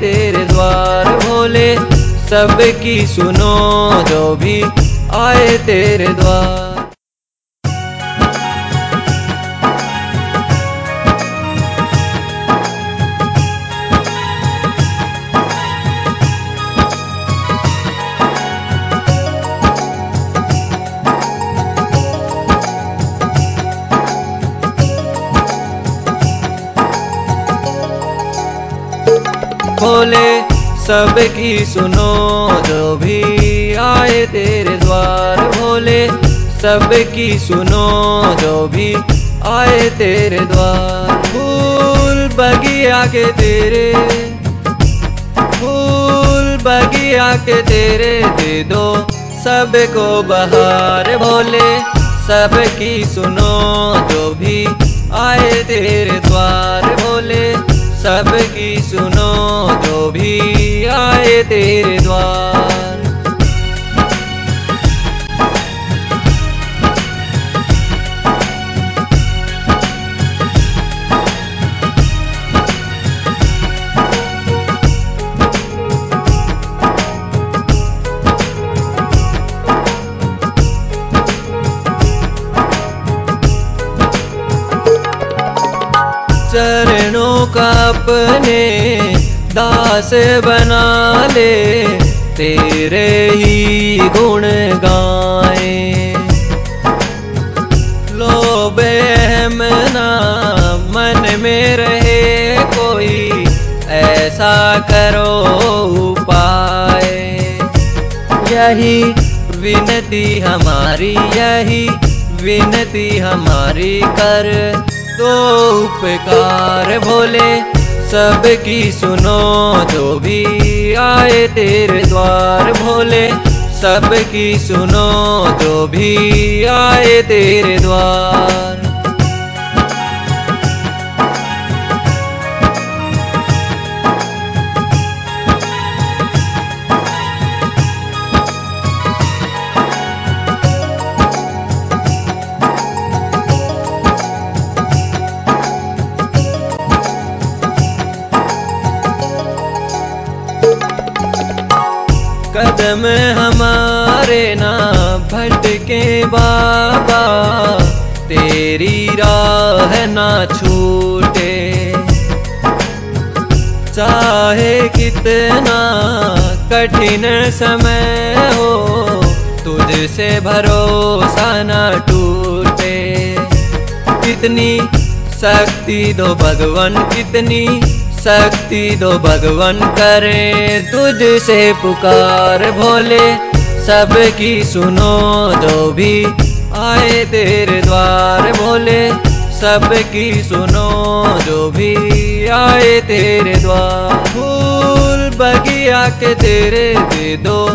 तेरे द्वार भोले सबकी सुनो जो भी आए तेरे द्वार। भोले सबकी सुनो, जो भी आए तेरे द्वार भोले सबकी सुनो, जो भी आए तेरे द्वार। फूल बगिया के तेरे, फूल बगिया के तेरे दे दो। सबको बहार भोले सबकी सुनो, जो भी आए तेरे सबकी सुनो जो भी आए तेरे द्वार। का अपने दास बना ले, तेरे ही गुण गाए। लोभ ना मन में रहे, कोई ऐसा करो उपाय। यही विनती हमारी, यही विनती हमारी कर दो उपकार भोले सबकी सुनो जो भी आए तेरे द्वार भोले सबकी सुनो जो भी आए तेरे द्वार। कदम हमारे ना भटके बाबा। तेरी राह ना छूटे। चाहे कितना कठिन समय हो, तुझसे भरोसा ना टूटे। कितनी शक्ति दो भगवान, कितनी शक्ति दो भगवान करे, तुझसे पुकार भोले। सबकी सुनो, जो भी आए तेरे द्वार भोले। सबकी सुनो, जो भी आए तेरे द्वार। फूल बगिया के तेरे दे दो,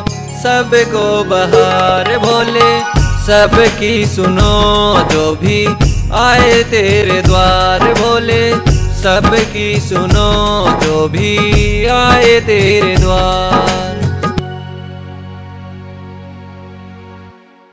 सबको बहार भोले। सबकी सुनो, जो भी आए तेरे द्वार भोले। सबकी सुनो जो भी आए तेरे द्वार।